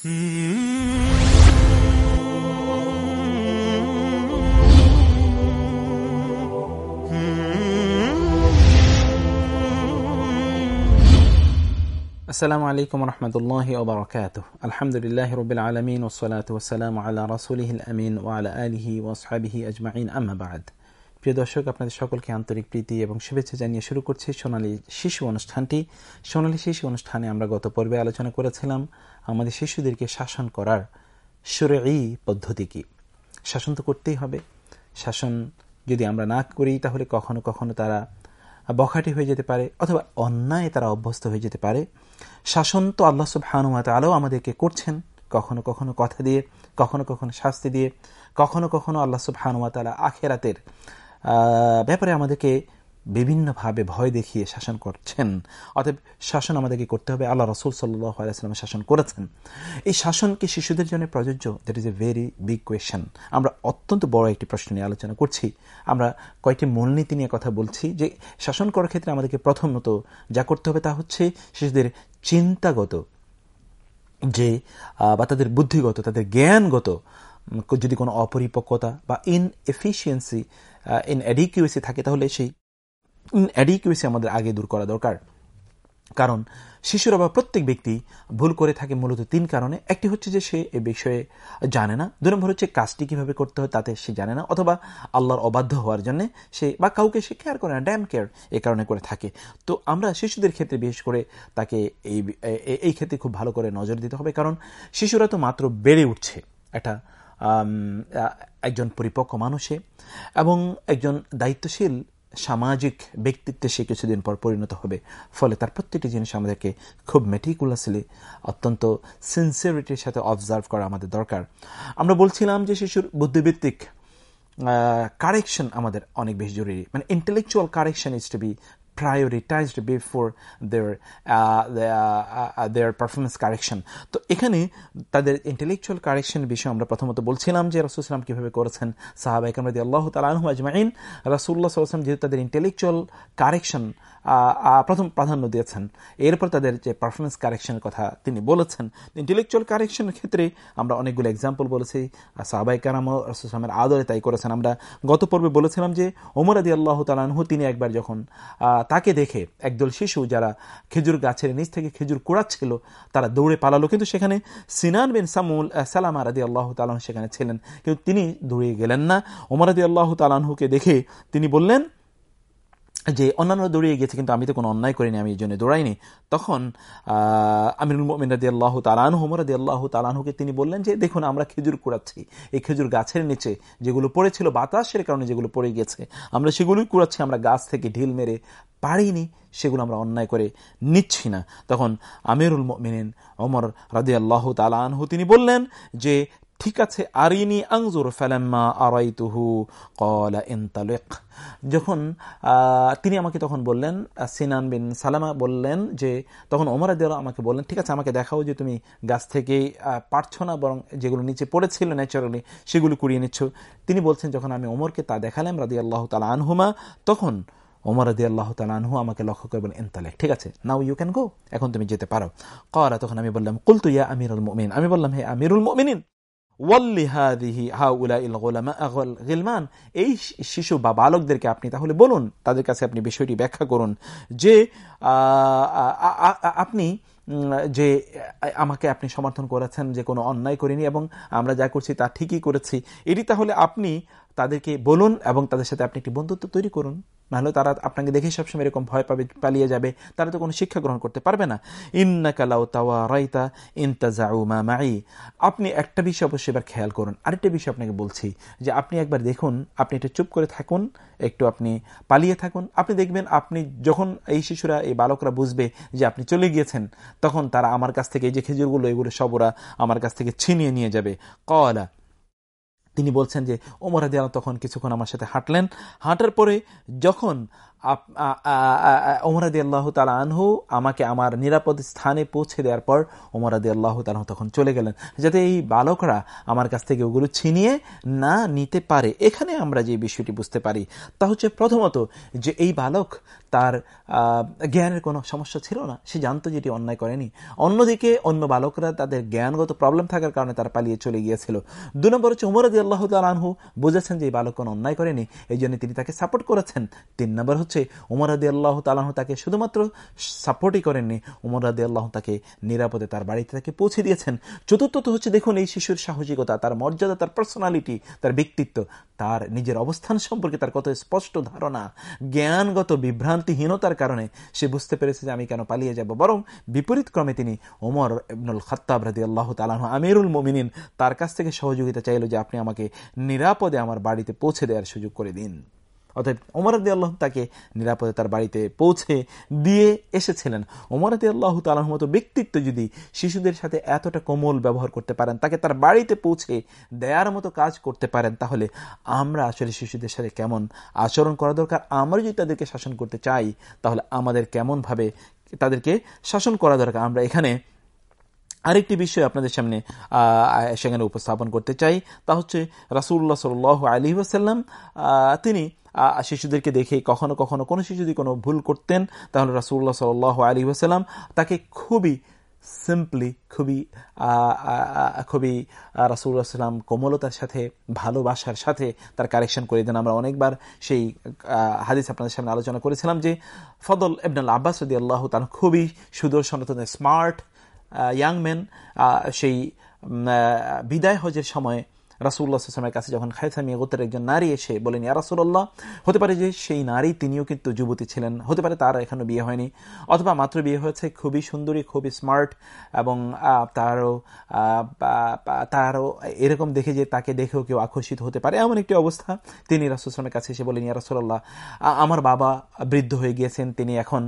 السلام عليكم ورحمة الله وبركاته. الحمد لله رب العالمين والصلاة والسلام على رسوله الأمين وعلى آله وأصحابه أجمعين. أما بعد প্রিয় দর্শক, আপনাদের সকলকে আন্তরিক প্রীতি এবং শুভেচ্ছা জানিয়ে শুরু করছি সোনালী শিশু অনুষ্ঠানটি। সোনালী শিশু অনুষ্ঠানে আমরা গত পর্বে আলোচনা করেছিলাম আমাদের শিশুদেরকে শাসন করার সুরেই পদ্ধতি কি। শাসন তো করতেই হবে। শাসন যদি আমরা না করি, তাহলে কখনো কখনো তারা বখাটি হয়ে যেতে পারে অথবা অন্যায় তারা অভ্যস্ত হয়ে যেতে পারে। শাসন তো আল্লাহ সুবহানুমাত আলো আমাদেরকে করছেন। কখনো কখনো কথা দিয়ে, কখনো কখনো শাস্তি দিয়ে, কখনো কখনো আল্লাহ সুবহানুমাত আলা আখেরাতের ব্যাপারে আমাদেরকে বিভিন্নভাবে ভয় দেখিয়ে শাসন করছেন। অতএব শাসন আমাদেরকে করতে হবে। আল্লাহ রসুল সাল্লাম শাসন করেছেন। এই শাসন কি শিশুদের জন্য প্রযোজ্য? That is a very big question আমরা অত্যন্ত বড় একটি প্রশ্ন নিয়ে আলোচনা করছি। আমরা কয়েকটি মূলনীতি নিয়ে কথা বলছি যে শাসন করার ক্ষেত্রে আমাদেরকে প্রথমত যা করতে হবে তা হচ্ছে শিশুদের চিন্তাগত যে বা তাদের বুদ্ধিগত, তাদের জ্ঞানগত যদি কোনো অপরিপক্কতা বা ইন এফিসিয়েন্সি ইন অ্যাডিকুয়েসি থাকে তাহলে সেই অ্যাডিকুয়েসি আমাদের আগে দূর করা দরকার। কারণ শিশুরা বা প্রত্যেক ব্যক্তি ভুল করে থাকে মূলত তিন কারণে। একটি হচ্ছে যে সে এ বিষয়ে জানে না। দুই নম্বর হচ্ছে কাজটি কীভাবে করতে হয় তাতে সে জানে না। অথবা আল্লাহর অবাধ্য হওয়ার জন্য সে বা কাউকে সে কেয়ার করে না ড্যাম কেয়ার এ কারণে করে থাকে। তো আমরা শিশুদের ক্ষেত্রে বিশেষ করে তাকে এই এই ক্ষেত্রে খুব ভালো করে নজর দিতে হবে। কারণ শিশুরা তো মাত্র বেড়ে উঠছে। একটা একজন পরিপক্ক মানুষে এবং একজন দায়িত্বশীল সামাজিক ব্যক্তিত্বে সে কিছুদিন পর পরিণত হবে। ফলে তার প্রত্যেকটি জিনিস আমাদেরকে খুব মেটিকুলাসলি অত্যন্ত সিনসিয়ারিটির সাথে অবজার্ভ করা আমাদের দরকার। আমরা বলছিলাম যে শিশুর বুদ্ধিভিত্তিক কারেকশন আমাদের অনেক বেশি জরুরি। মানে intellectual correction is to be prioritized before their uh, their, uh, their performance correction. তো এখানে তাদের ইন্টেলেকচুয়াল কারেকশন বিষয়ে আমরা প্রথমত বলছিলাম যে রাসুলসালাম কীভাবে করেছেন সাহাবাইক রাদি আল্লাহ তালু আজমাইন। রাসুল্লাহ সাল্লাম যেহেতু তাদের ইন্টেলেকচুয়াল কারেকশন প্রথম প্রাধান্য দিয়েছেন এরপর তাদের যে পারফরমেন্স কারেকশনের কথা তিনি বলেছেন ইন্টেলেকচুয়াল কারেকশনের ক্ষেত্রে আমরা অনেকগুলো এক্সাম্পল বলেছি সাহাবাই কারাম রাসুলামের আদরে তাই করেছেন। আমরা গত পর্বে বলেছিলাম যে ওমর আদি আল্লাহ তালানহু তিনি একবার যখন তাকে দেখে একদল শিশু যারা খেজুর গাছের নিচ থেকে খেজুর কুড়াচ্ছিল, তারা দৌড়ে পালালো। কিন্তু সেখানে সিনান বিন সামুল সালামা রাদি আল্লাহ তালাহ সেখানে ছিলেন। কিন্তু তিনি দৌড়িয়ে গেলেন না। ওমর আদি আল্লাহ তালাহুকে দেখে তিনি বললেন যে অন্যান্য দৌড়িয়ে গেছে কিন্তু আমি তো কোনো অন্যায় করিনি, আমি এই জন্য দৌড়াইনি। তখন আমিরুল মোমিন রাদি আল্লাহ তালানহু রাদি আল্লাহ তালানহুকে তিনি বললেন যে, দেখুন, আমরা খেজুর কুড়াচ্ছি। এই খেজুর গাছের নিচে যেগুলো পড়েছিল, বাতাসের কারণে যেগুলো পড়ে গেছে আমরা সেগুলোই কুড়াচ্ছি, আমরা গাছ থেকে ঢিল মেরে পারিনি সেগুলো আমরা অন্যায় করে নিচ্ছি না। তখন আমিরুল মিনেন ওমর রাদি আল্লাহ তালানহু তিনি বললেন যে ঠিক আছে, আরিনি আংজুর, ফেলাম্মা আরাইতুহু কলা ইনতালেক। যখন তিনি আমাকে তখন বললেন, সিনান বিন সালামা বললেন যে, তখন ওমর আদিয়াল আমাকে বললেন, ঠিক আছে, আমাকে দেখাও যে তুমি গাছ থেকে পারছ না, বরং যেগুলো নিচে পড়েছিল ন্যাচারালি সেগুলো কুড়িয়ে নিচ্ছ। তিনি বলছেন, যখন আমি ওমরকে তা দেখালাম রাদি আল্লাহ তালা আনহুমা, তখন ওমর আদি আল্লাহ তালানহু আমাকে লক্ষ্য করে বলেন এনতালেক ঠিক আছে নাও ইউ ক্যান গো এখন তুমি যেতে পারো। করা তখন আমি বললাম, কুলতু ইয়া আমিরুল মমিন আমি বললাম, হে আমিরুল মমিনিন। গিলমান। এই শিশু বা বালকদেরকে আপনি তাহলে বলুন, তাদের কাছে আপনি বিষয়টি ব্যাখ্যা করুন যে আপনি যে আমাকে আপনি সমর্থন করেছেন যে কোনো অন্যায় করিনি এবং আমরা যা করছি তা ঠিকই করেছি, এটি তাহলে আপনি তাদেরকে বলুন এবং তাদের সাথে আপনি একটি বন্ধুত্ব তৈরি করুন। নাহলে তারা আপনাকে দেখে সবসময় এরকম ভয় পাবে, পালিয়ে যাবে। তারা তো কোনো শিক্ষা গ্রহণ করতে পারবে না। ইন্নাকালাউ তাওয়া রাইতা ইন্তাজাউমা মাই। আপনি একটা বিষয় অবশ্যই এবার খেয়াল করুন। আরেকটা বিষয় আপনাকে বলছি যে আপনি একবার দেখুন, আপনি একটু চুপ করে থাকুন, একটু আপনি পালিয়ে থাকুন। আপনি দেখবেন আপনি যখন এই শিশুরা, এই বালকরা বুঝবে যে আপনি চলে গিয়েছেন, তখন তারা আমার কাছ থেকে এই যে খেজুরগুলো, এগুলো সব ওরা আমার কাছ থেকে ছিনিয়ে নিয়ে যাবে। কলা তিনি বলছেন যে ওমর আদি তখন কিছুক্ষণ আমার সাথে হাঁটলেন। হাঁটার পরে যখন ওমরাদি আল্লাহ তালা আনহু আমাকে আমার নিরাপদ স্থানে পৌঁছে দেওয়ার পর ওমরাদি আল্লাহ তালাহ তখন চলে গেলেন। যাতে এই বালকরা আমার কাছ থেকে ওগুলো ছিনিয়ে না নিতে পারে। এখানে আমরা যে বিষয়টি বুঝতে পারি, তা হচ্ছে প্রথমত যে এই বালক তার জ্ঞানের কোনো সমস্যা ছিল না। সে জানতো যেটি অন্যায় করেনি। অন্যদিকে অন্য বালকরা তাদের জ্ঞানগত প্রবলেম থাকার কারণে তারা পালিয়ে চলে গিয়েছিল। দু নম্বর হচ্ছে উমরাদি আল্লাহ তালানহু বুঝেছেন যে এই বালক কোনো অন্যায় করেনি। এই জন্য তিনি তাকে সাপোর্ট করেছেন। তিন নম্বর হচ্ছে উমর আদি আল্লাহ তালাহ তাকে শুধুমাত্র সাপোর্টই করেননি, উমর আদি আল্লাহ তাকে নিরাপদে তার বাড়িতে তাকে পৌঁছে দিয়েছেন। চতুর্থত হচ্ছে দেখুন, এই শিশুর সাহসিকতা, তার মর্যাদা, তার পার্সোনালিটি তার ব্যক্তিত্ব, তার নিজের অবস্থান সম্পর্কে তার কত স্পষ্ট ধারণা, জ্ঞানগত বিভ্রান্তিহীনতার কারণে সে বুঝতে পেরেছে যে আমি কেন পালিয়ে যাব। বরং বিপরীত ক্রমে তিনি ওমর ইবনুল খত্তাব রাদি আল্লাহ তালাহ আমিরুল মমিনিন, তার কাছ থেকে সহযোগিতা চাইল যে আপনি আমাকে নিরাপদে আমার বাড়িতে পৌঁছে দেওয়ার সুযোগ করে দিন। অতএব ওমরাদি আল্লাহ তাকে নিরাপদে তার বাড়িতে পৌঁছে দিয়ে এসেছিলেন। ওমরাদি আল্লাহ তালার মতো ব্যক্তিত্ব যদি শিশুদের সাথে এতটা কোমল ব্যবহার করতে পারেন, তাকে তার বাড়িতে পৌঁছে দেয়ার মতো কাজ করতে পারেন, তাহলে আমরা আসলে শিশুদের সাথে কেমন আচরণ করা দরকার? আমরা যদি তাদেরকে শাসন করতে চাই, তাহলে আমাদের কেমনভাবে তাদেরকে শাসন করা দরকার? আমরা এখানে আরেকটি বিষয় আপনাদের সামনে সেখানে উপস্থাপন করতে চাই, তা হচ্ছে রাসুল্লাহ সাল আলী ওসাল্লাম তিনি শিশুদেরকে দেখে কখনো কখনো কোনো শিশু যদি কোনো ভুল করতেন, তাহলে রাসুল্লাহ সাল আলী ওসাল্লাম তাকে খুবই সিম্পলি খুবই খুবই রাসুল্লাহাম কোমলতার সাথে, ভালোবাসার সাথে তার কারেকশন করে দেন। আমরা অনেকবার সেই হাদিস আপনাদের সামনে আলোচনা করেছিলাম যে, ফদল এবনাল আব্বাস রদি আল্লাহ তার খুবই সুদর্শন স্মার্ট ইয়াং ম্যান সেই বিদায় হজের সময় রাসুল্লাহ আসলামের কাছে যখন খায়সামিয়া গোত্রের একজন নারী এসে বলেন, ইয়া রাসুল্লাহ হতে পারে যে সেই নারী তিনিও কিন্তু যুবতী ছিলেন, হতে পারে তার এখনও বিয়ে হয়নি, অথবা মাত্র বিয়ে হয়েছে, খুবই সুন্দরী, খুবই স্মার্ট এবং তারও তারও এরকম দেখে যে তাকে দেখেও কেউ আকর্ষিত হতে পারে, এমন একটি অবস্থা তিনি রাসুলামের কাছে এসে বলেন, ইয়া রাসুল্লাহ আমার বাবা বৃদ্ধ হয়ে গিয়েছেন, তিনি এখন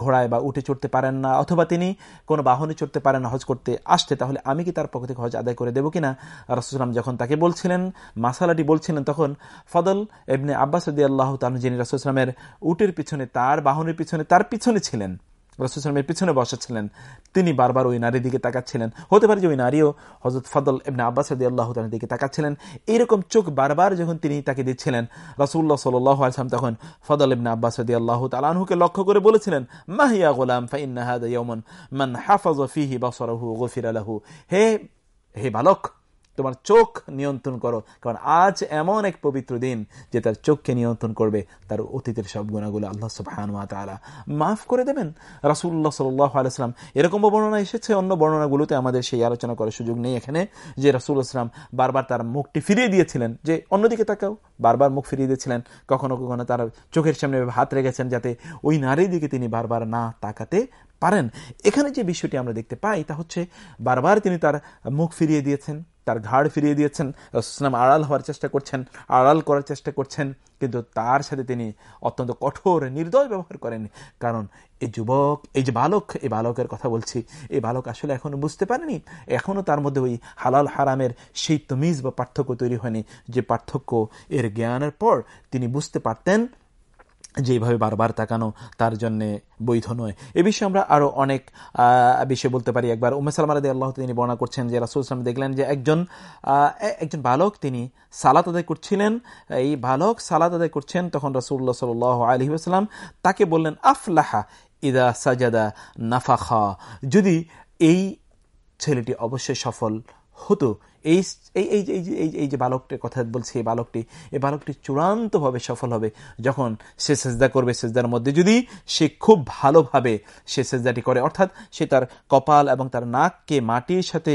ঘোড়ায় বা উঠে চড়তে পারেন না, অথবা তিনি কোনো বাহনে চড়তে পারেন হজ করতে আসতে, তাহলে আমি কি তার পক্ষ থেকে হজ আদায় করে দেবো কিনা? রাসুলাম যখন তাকে বলছিলেন, মাসালাটি বলছিলেন তখন ফদল এমনি আব্বাস আল্লাহ তালু যিনি রাসুলামের উটের পিছনে, তার বাহনের পিছনে, তার পিছনে ছিলেন। রসুলামের পিছনে বসেছিলেন তিনি বারবার ওই নারীর দিকে তাকাচ্ছিলেন। হতে পারে যে ওই নারীও হজরত ফদল এমনি আব্বাস রদি আল্লাহ তালের দিকে তাকাচ্ছিলেন। এইরকম চোখ বারবার যখন তিনি তাকে দিচ্ছিলেন রসুল্লাহ সাল্লাহ আসলাম তখন ফদল ইবনে আব্বাস রদি আল্লাহ তালাহুকে লক্ষ্য করে বলেছিলেন মাহিয়া গোলাম? ফাইন্নাহাদ মান হাফাজ ফিহি বাসরাহু গফির আলাহু হে হে বালক তোমার চোখ নিয়ন্ত্রণ করো। কারণ আজ এমন এক পবিত্র দিন যে তার চোখকে নিয়ন্ত্রণ করবে তার অতীতের সব গুণাগুলো আল্লাহ সুবাহানুয়া তালা মাফ করে দেবেন? রাসুল্লাহ সাল্লাহ আলাইসলাম এরকম বর্ণনা এসেছে, অন্য বর্ণনাগুলোতে আমাদের সেই আলোচনা করার সুযোগ নেই এখানে, যে রাসুল ইসলাম বারবার তার মুখটি ফিরিয়ে দিয়েছিলেন, যে অন্যদিকে তাকাও, বারবার মুখ ফিরিয়ে দিয়েছিলেন, কখনো কখনো তার চোখের সামনে হাত রেখেছেন যাতে ওই নারীর দিকে তিনি বারবার না তাকাতে পারেন। এখানে যে বিষয়টি আমরা দেখতে পাই তা হচ্ছে, বারবার তিনি তার মুখ ফিরিয়ে দিয়েছেন তার ঘাড় ফিরিয়ে দিয়েছেন। রসুলাম আড়াল হওয়ার চেষ্টা করছেন, আড়াল করার চেষ্টা করছেন, কিন্তু তার সাথে তিনি অত্যন্ত কঠোর, নির্দয় ব্যবহার করেন কারণ এই যুবক, এই যে বালক, এই বালকের কথা বলছি, এই বালক আসলে এখনও বুঝতে পারেনি, এখনও তার মধ্যে ওই হালাল হারামের সেই তমিজ বা পার্থক্য তৈরি হয়নি, যে পার্থক্য এর জ্ঞানের পর তিনি বুঝতে পারতেন যেভাবে বারবার তাকানো, তার জন্য বৈধ নয়। এ বিষয়ে আমরা আরও অনেক বিষয় বলতে পারি। একবার উমে সালাম আলাদি আল্লাহ তিনি বর্ণনা করছেন যে রাসুল ইসলাম দেখলেন যে একজন একজন বালক তিনি সালাত আদায় করছিলেন। এই বালক সালাত আদায় করছেন তখন রাসুল্লাহ সাল আলহি আসসালাম তাকে বললেন, আফলাহা ইদা সাজাদা নাফাখা। যদি এই ছেলেটি অবশ্যই সফল হতো। এই এই এই এই এই যে বালকটির কথা বলছি, এই বালকটি এই বালকটি চূড়ান্তভাবে সফল হবে যখন সে সেজদা করবে সেজদার মধ্যে। যদি সে খুব ভালোভাবে সে সেজদাটি করে, অর্থাৎ সে তার কপাল এবং তার নাককে মাটির সাথে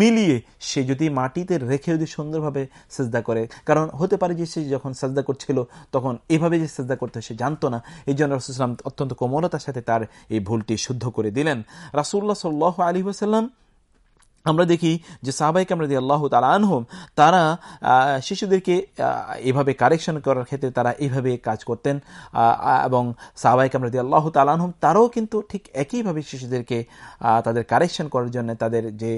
মিলিয়ে সে যদি মাটিতে রেখে যদি সুন্দরভাবে সেজদা করে, কারণ হতে পারে যে সে যখন সেজদা করছিল, তখন এভাবে যে সেজদা করতে সে জানতো না। এই জন্য রসুলাম অত্যন্ত কোমলতার সাথে তার এই ভুলটি শুদ্ধ করে দিলেন। রাসুল্লাহ সাল্লাহ আলী সাল্লাম আমরা দেখি যে সাহাবাই কামরাদি আল্লাহ তালা আনহম, তারা শিশুদেরকে এভাবে কারেকশন করার ক্ষেত্রে তারা এইভাবে কাজ করতেন এবং সাহাবাই কামরাদি আল্লাহ তালানহম তারাও কিন্তু ঠিক একইভাবে শিশুদেরকে তাদের কারেকশন করার জন্য তাদের যে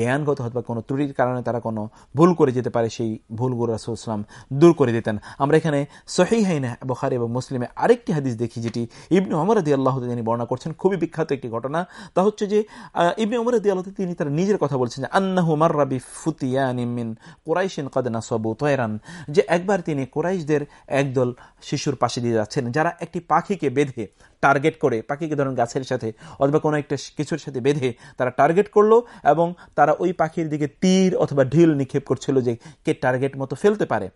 জ্ঞানগত অথবা কোনো ত্রুটির কারণে তারা কোনো ভুল করে যেতে পারে, সেই ভুলগুলো রাসুলাম দূর করে দিতেন। আমরা এখানে সহি হাইনে বখারি এবং মুসলিমে আরেকটি হাদিস দেখি, যেটি ইবনে অমরাদি আল্লাহ তিনি বর্ণনা করছেন। খুবই বিখ্যাত একটি ঘটনা। তা হচ্ছে যে ইবনে অমরাদি আল্লাহ তিনি তার নিজের কথা বলছেন আন্নাহু মার্রাবি ফুতিয়ানিমিন কোরাইশিন কাদনা সবু তয়রান যে একবার তিনি কোরাইশদের একদল শিশুর পাশে দিয়ে যাচ্ছেন, যারা একটি পাখিকে বেঁধে টার্গেট করে, পাখিকে ধরুন গাছের সাথে অথবা কোনো একটা কিছুর সাথে বেঁধে তারা টার্গেট করল এবং তারা ওই পাখির দিকে তীর অথবা ঢিল নিক্ষেপ করছিল যে কে টার্গেট মতো ফেলতে পারে।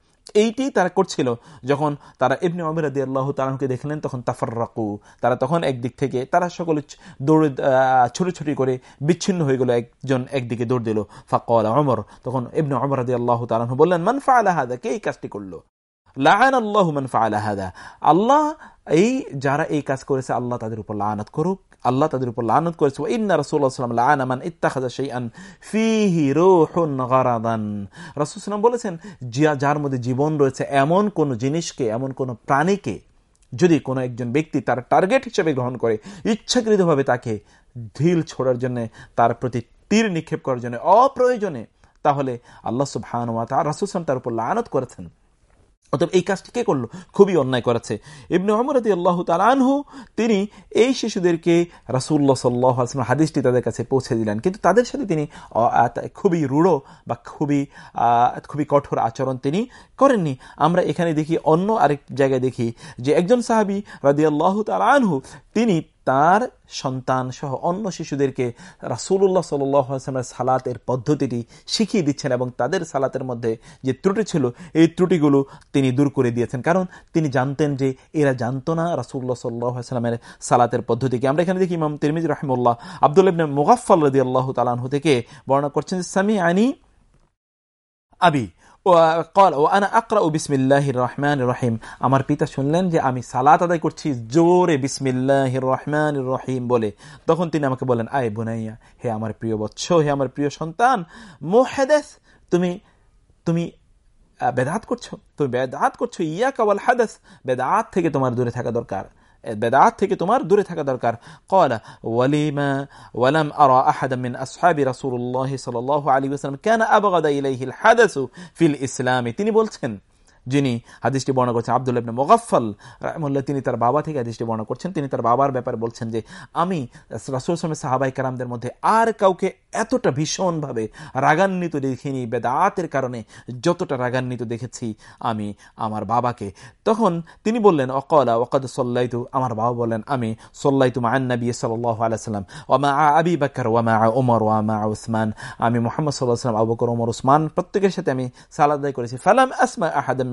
এইটি তারা করছিল। যখন তারা ইবনে অমিরাদি আল্লাহ তালাহকে দেখলেন, তখন তাফার রাকু তারা তখন একদিক থেকে, তারা সকলে দৌড়ে ছোটোছুটি করে বিচ্ছিন্ন হয়ে গেল, একজন একদিকে দৌড় দিল। ফাকল অমর তখন ইবনে অমরাদি আল্লাহ তালাহ বললেন মানফা আলাহাদা কে এই কাজটি করল? লাহান আল্লাহ মানফা আলাহাদা আল্লাহ এই যারা এই কাজ করেছে, আল্লাহ তাদের উপর লানত করুক। আল্লাহ তাদের উপর লানত করেছে ইন্না রসুল্লাহাম লানামান গারাদান। রাসূলুল্লাহ বলেছেন যার মধ্যে জীবন রয়েছে, এমন কোন জিনিসকে, এমন কোন প্রাণীকে, যদি কোনো একজন ব্যক্তি তার টার্গেট হিসেবে গ্রহণ করে, ইচ্ছাকৃতভাবে তাকে ঢিল ছোড়ার জন্য, তার প্রতি তীর নিক্ষেপ করার জন্য অপ্রয়োজনে, তাহলে আল্লাহ সুবহানুয়া তার রাসুলাম তার উপর লানত করেছেন। অতএব এই কাজটি কে করল? খুবই অন্যায় করেছে। ইবনে অমরদি আল্লাহ তালানহু তিনি এই শিশুদেরকে রাসুল্লাহ সাল্লাহ আসলাম হাদিসটি তাদের কাছে পৌঁছে দিলেন। কিন্তু তাদের সাথে তিনি খুবই রূঢ় বা খুবই খুবই কঠোর আচরণ তিনি করেননি। আমরা এখানে দেখি অন্য আরেক জায়গায় দেখি যে একজন সাহাবি রাদি আল্লাহ তালানহু তিনি তার সন্তান সহ অন্য শিশুদেরকে রাসুল্লাহ সাল্লামের সালাতের পদ্ধতিটি শিখিয়ে দিচ্ছেন এবং তাদের সালাতের মধ্যে যে ত্রুটি ছিল, এই ত্রুটিগুলো তিনি দূর করে দিয়েছেন। কারণ তিনি জানতেন যে এরা জানতো না রাসুল্লাহ সাল্লামের সালাতের পদ্ধতিকে। আমরা এখানে দেখি ইমাম তিরমিজ রহমুল্লাহ আবদুল ইবনে মুগাফল রদি আল্লাহ তালাহু থেকে বর্ণনা করছেন সামি আনি আবি কল, ও, আনা আকরা ও বিসমিল্লাহ রহমান রহিম। আমার পিতা শুনলেন যে আমি সালাত আদায় করছি, জোরে বিসমিল্লাহ রহমান রহিম বলে। তখন তিনি আমাকে বলেন আয় বুনাইয়া, হে আমার প্রিয় বৎস, হে আমার প্রিয় সন্তান মোহেদেস তুমি তুমি বেদাত করছ, তুমি বেদাত করছ ইয়া কাওয়াল হাদাস, বেদাত থেকে তোমার দূরে থাকা দরকার। بدعات تيجي تمر دوري حاجة دركار قال ولما ولم أرى أحدا من أصحاب رسول الله صلى الله عليه وسلم كان أبغض إليه الحدث في الإسلام. تني بولتن. যিনি হাদিসটি বর্ণনা করছেন, আবদুল্লাহ ইবনে মোগাফল রাহমুল্লাহ তিনি তার বাবা থেকে হাদিসটি বর্ণনা করছেন। তিনি তার বাবার ব্যাপারে বলছেন যে, আমি রাসুল সালামের সাহাবাই কারামদের মধ্যে আর কাউকে এতটা ভীষণভাবে রাগান্বিত দেখিনি, বেদাতের কারণে যতটা রাগান্বিত দেখেছি আমি আমার বাবাকে। তখন তিনি বললেন, অকলা ওকাদ সল্লাইতু, আমার বাবা বলেন আমি সল্লাইতু মান্নবী সাল্লাহ আলাইসাল্লাম ওমা আবি বাকর ওয়ামা ওমর ওয়ামা উসমান, আমি মোহাম্মদ সাল্লাহ সাল্লাম আবু বকর ওমর উসমান, প্রত্যেকের সাথে আমি সালাদাই করেছি। ফালাম আসমা আহাদাম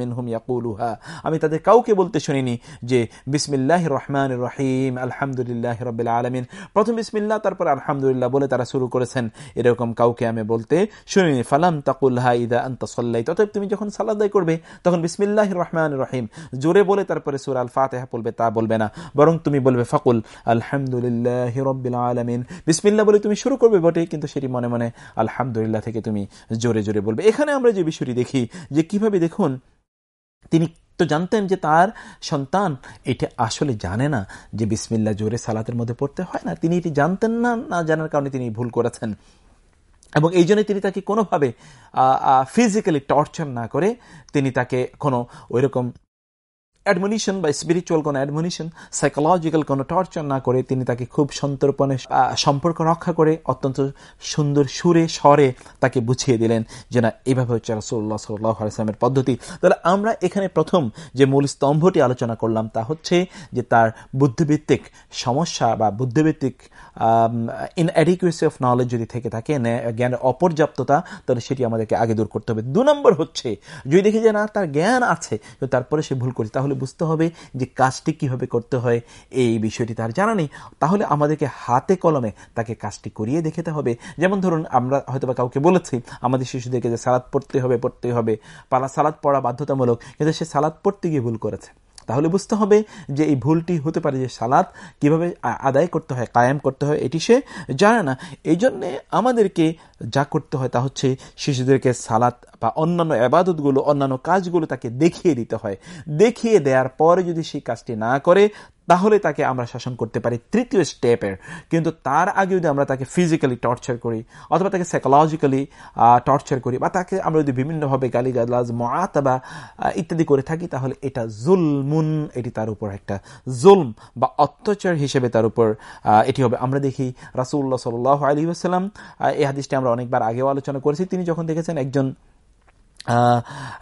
আমি তাদের কাউকে বলতে শুনিনি যে বিসমিল্লাহ রহমান রহিম, আলহামদুলিল্লাহ রবিল আলমিন। প্রথম বিসমিল্লাহ, তারপর আলহামদুলিল্লাহ বলে তারা শুরু করেছেন। এরকম কাউকে আমি বলতে শুনিনি। ফালাম তাকুল্হা ইদা আন্ত সাল্লাই ততএব তুমি যখন সালাদাই করবে, তখন বিসমিল্লাহ রহমান রহিম। জোরে বলে তারপরে সুর আল ফাতেহা বলবে তা বলবে না। বরং তুমি বলবে, ফাকুল, আলহামদুলিল্লাহ রব্বিল আলমিন। বিসমিল্লা বলে তুমি শুরু করবে বটে, কিন্তু সেটি মনে মনে আলহামদুলিল্লাহ থেকে তুমি জোরে জোরে বলবে। এখানে আমরা যে বিষয়টি দেখি, যে কীভাবে দেখুন তিনি তো জানতেন যে তার সন্তান এটি আসলে জানে না যে বিসমিল্লা জোরে সালাতের মধ্যে পড়তে হয় না। তিনি এটি জানতেন না না জানার কারণে তিনি ভুল করেছেন। এবং এই জন্য তিনি তাকে কোনোভাবে ফিজিক্যালি টর্চার না করে তিনি তাকে কোনো ওইরকম অ্যাডমিনিশন বা স্পিরিচুয়াল কোনো অ্যাডমিনিশন সাইকোলজিক্যাল কোনো টর্চার না করে তিনি তাকে খুব সন্তর্পণে সম্পর্ক রক্ষা করে অত্যন্ত সুন্দর সুরে স্বরে তাকে বুঝিয়ে দিলেন যে না, এভাবে হচ্ছে রসুল্লাহ সাল্লাহ আলাইসলামের পদ্ধতি। তাহলে আমরা এখানে প্রথম যে মূল স্তম্ভটি আলোচনা করলাম তা হচ্ছে যে তার বুদ্ধিভিত্তিক সমস্যা বা বুদ্ধিভিত্তিক ইনঅ্যাডিকুয়েসি অফ নলেজ যদি থেকে থাকে জ্ঞানের অপর্যাপ্ততা, তাহলে সেটি আমাদেরকে আগে দূর করতে হবে। দু নম্বর হচ্ছে, যদি দেখি যে না, তার জ্ঞান আছে তারপরে সে ভুল করছে, তাহলে বুঝতে হবে যে কাজটি কীভাবে করতে হয়। এই বিষয়টি তার জানা নেই। তাহলে আমাদেরকে হাতে কলমে তাকে কাজটি করিয়ে দেখাতে হবে। যেমন ধরুন, আমরা হয়তো বা কাউকে বলেছি, আমাদের শিশুদেরকে যে সালাদ পড়তে হবে পড়তে হবে। পালা সালাদ পড়া বাধ্যতামূলক, কিন্তু সে সালাদ পড়তে গিয়ে ভুল করেছে। তাহলে বুঝতে হবে যে এই ভুলটি হতে পারে যে সালাত কীভাবে আদায় করতে হয়, কায়েম করতে হয়, এটি সে জানে না। এই জন্যে আমাদেরকে যা করতে হয় তা হচ্ছে শিশুদেরকে সালাত বা অন্যান্য আবাদতগুলো অন্যান্য কাজগুলো তাকে দেখিয়ে দিতে হয়। দেখিয়ে দেওয়ার পরে যদি সেই কাজটি না করে তাহলে তাকে আমরা শাসন করতে পারি তৃতীয় স্টেপের। কিন্তু তার আগে যদি আমরা তাকে ফিজিক্যালি টর্চার করি, অথবা তাকে সাইকোলজিক্যালি টর্চার করি, বা তাকে আমরা যদি বিভিন্নভাবে গালি গালাজ মহাতাবা ইত্যাদি করে থাকি, তাহলে এটা জুলমুন, এটি তার উপর একটা জুলম বা অত্যাচার হিসেবে তার উপর এটি হবে। আমরা দেখি রাসুল্লাহ সাল আলী আসসালাম এই হাদিসটি আমরা অনেকবার আগেও আলোচনা করেছি। তিনি যখন দেখেছেন একজন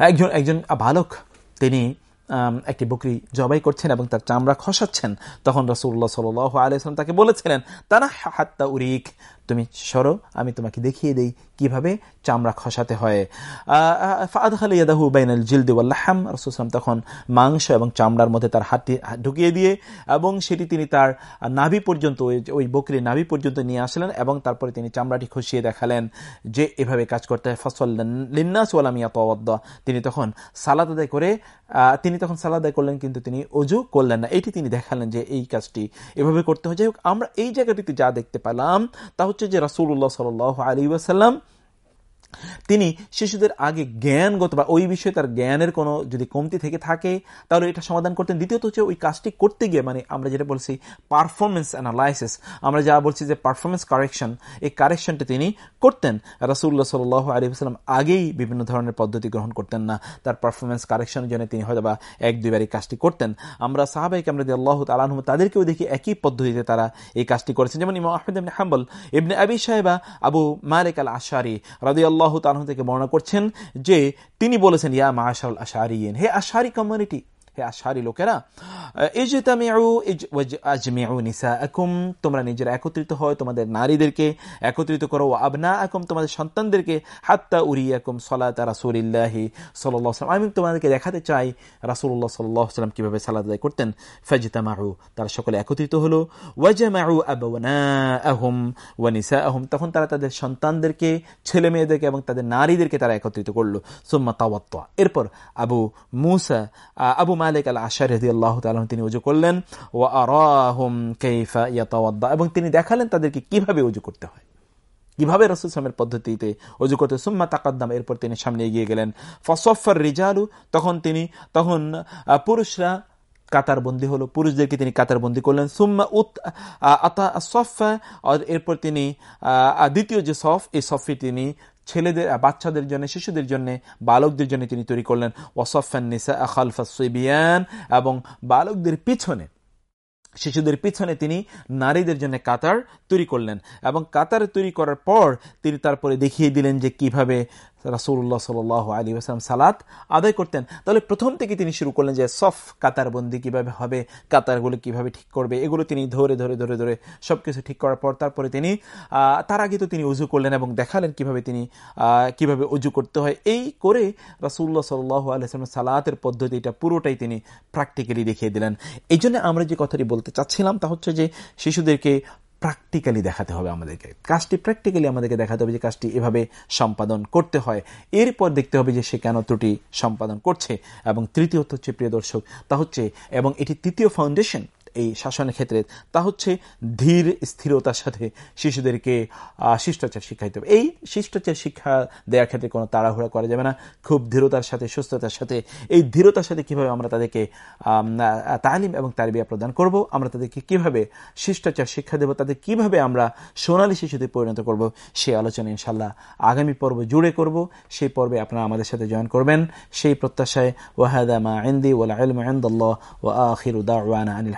একজন একজন বালক তিনি একটি বকরি জবাই করছেন এবং তার চামড়া খসাচ্ছেন। তখন রসুল্লাহ সাল আলিয়াল্লাম তাকে বলেছিলেন তারা হাত্তা উরিক, তুমি সরো, আমি তোমাকে দেখিয়ে দেই কীভাবে চামড়া খসাতে হয়। ফাদহালিয়াদাহু বাইনাল জিলদি ওয়াল্লাহাম রসুলাম তখন মাংস এবং চামড়ার মধ্যে তার হাতটি ঢুকিয়ে দিয়ে এবং সেটি তিনি তার নাভি পর্যন্ত, ওই বকরি নাভি পর্যন্ত নিয়ে আসলেন এবং তারপরে তিনি চামড়াটি খসিয়ে দেখালেন যে এভাবে কাজ করতে হয়। ফসল্লিন্নাস ওয়ালামিয়া তওয়াদ্দা তিনি তখন সালাদ আদায় করে তিনি তখন সালাদ আদায় করলেন কিন্তু তিনি অজু করলেন না। এটি তিনি দেখালেন যে এই কাজটি এভাবে করতে হয়। যাই হোক, আমরা এই জায়গাটিতে যা দেখতে পেলাম তা হচ্ছে যে রাসুল্লাহ সাল আলী ওয়াসাল্লাম তিনি শিশুদের আগে জ্ঞানগত বা ওই বিষয়ে তার জ্ঞানের কোনো যদি কমতি থেকে থাকে, তাহলে এটা সমাধান করতেন। দ্বিতীয়ত হচ্ছে ওই কাজটি করতে গিয়ে মানে আমরা যেটা বলছি পারফরমেন্স অ্যানালাইসিস আমরা যা বলছি যে পারফরমেন্স কারেকশন এই কারেকশনটা তিনি করতেন। রাসুল্লাহ সাল আলী আগেই বিভিন্ন ধরনের পদ্ধতি গ্রহণ করতেন না। তার পারফরমেন্স কারেকশনের জন্য তিনি হয়তো বা এক, দুইবার এই কাজটি করতেন। আমরা সাহাবাহিক আমরা আল্লাহ তালাহম তাদেরকেও দেখি একই পদ্ধতিতে তারা এই কাজটি করেছেন। যেমন ইমাম আহমেদ হাম্বল, ইবনে আবি সাহেবা আবু মালিক আল আশারি রাদি আল্লাহ তালহ থেকে বর্ণনা করছেন যে, তিনি বলেছেন, ইয়া মা আশারুল আশারিয়েন হে আশারি কমিউনিটি হে আশারি লোকেরা তোমরা নিজেরা একত্রিত হয় তোমাদের নারীদেরকে একত্রিত করো আবনা একম তোমাদের সন্তানদেরকে, হাত্তা উরিয়াকুম সলাত রাসুলিল্লাহি সাল্লাম। আমি তোমাদেরকে দেখাতে চাই রাসুল্লাহ সাল্লাহ সাল্লাম কীভাবে সালাদ আদায় করতেন। ফাজিতা মাহু তারা সকলে একত্রিত হলো। ওয়াজামাউ আবনা আহম ওয়ানিসা আহম তখন তারা তাদের সন্তানদেরকে ছেলে মেয়েদেরকে এবং তাদের নারীদেরকে তারা একত্রিত করল। সুম্মা তাওয়াত্তা, এরপর আবু মুসা আবু মালিক আল আশার আল্লাহ তিনি উজু করলেন ও আরাহম কেইফা ইয়াতাওয়াদ্দা এবং তিনি দেখালেন তাদেরকে কীভাবে উজু করতে হয়। কীভাবে রসুল সালামের পদ্ধতিতে অজু করতে সুম্মা তাকাদ্দাম, এরপর তিনি সামনে এগিয়ে গেলেন। ফসফার রিজালু, তখন তিনি, তখন পুরুষরা কাতার বন্দী হলো, পুরুষদেরকে তিনি কাতার বন্দী করলেন। সুম্মা উত আতা সফা এরপর তিনি দ্বিতীয় যে সফ, এই সফে তিনি ছেলেদের বাচ্চাদের জন্য, শিশুদের জন্য, বালকদের জন্য তিনি তৈরি করলেন ওয়াসফান নিসা আখালফা সুইবিয়ান এবং বালকদের পিছনে, শিশুদের পিছনে তিনি নারীদের জন্য কাতার তৈরি করলেন এবং কাতার তৈরি করার পর তিনি তারপরে দেখিয়ে দিলেন যে কীভাবে রাসুল্লাহ সাল আলী আসলাম সালাত আদায় করতেন। তাহলে প্রথম থেকে তিনি শুরু করলেন যে সফ কাতার বন্দি কীভাবে হবে, কাতারগুলো কীভাবে ঠিক করবে, এগুলো তিনি ধরে ধরে ধরে ধরে সবকিছু ঠিক করার পর তারপরে তিনি তার আগে তো তিনি উজু করলেন এবং দেখালেন কীভাবে তিনি কীভাবে উজু করতে হয়। এই করে রাসুল্লাহ সাল্লাহ আলহামের সালাতের পদ্ধতিটা পুরোটাই তিনি প্র্যাকটিক্যালি দেখিয়ে দিলেন। এই আমরা যে কথাটি বলতে চাচ্ছিলাম তা হচ্ছে যে শিশুদেরকে প্র্যাকটিক্যালি দেখাতে হবে আমাদেরকে। কাজটি প্র্যাকটিক্যালি আমাদেরকে দেখাতে হবে যে কাজটি এভাবে সম্পাদন করতে হয়। এরপর দেখতে হবে যে সে কেন ত্রুটি সম্পাদন করছে। এবং তৃতীয়ত হচ্ছে, প্রিয় দর্শক, তা হচ্ছে, এবং এটি তৃতীয় ফাউন্ডেশন এই শাসনের ক্ষেত্রে তা হচ্ছে ধীর স্থিরতার সাথে শিশুদেরকে শিষ্টাচার শিক্ষা দিতে হবে। এই শিষ্টাচার শিক্ষা দেওয়ার ক্ষেত্রে কোনো তাড়াহুড়া করা যাবে না। খুব ধীরতার সাথে, সুস্থতার সাথে, এই ধীরতার সাথে কীভাবে আমরা তাদেরকে তালিম এবং তারবিয়া প্রদান করব, আমরা তাদেরকে কীভাবে শিষ্টাচার শিক্ষা দেব, তাদের কীভাবে আমরা সোনালী শিশুদের পরিণত করব সেই আলোচনা ইনশাল্লাহ আগামী পর্ব জুড়ে করব। সেই পর্বে আপনারা আমাদের সাথে জয়েন করবেন। সেই প্রত্যাশায়, ওয়াহাদা মা আইন্দি ওলা আলম আন্দল্লাহ ও আখির উদাওয়ানা আনিল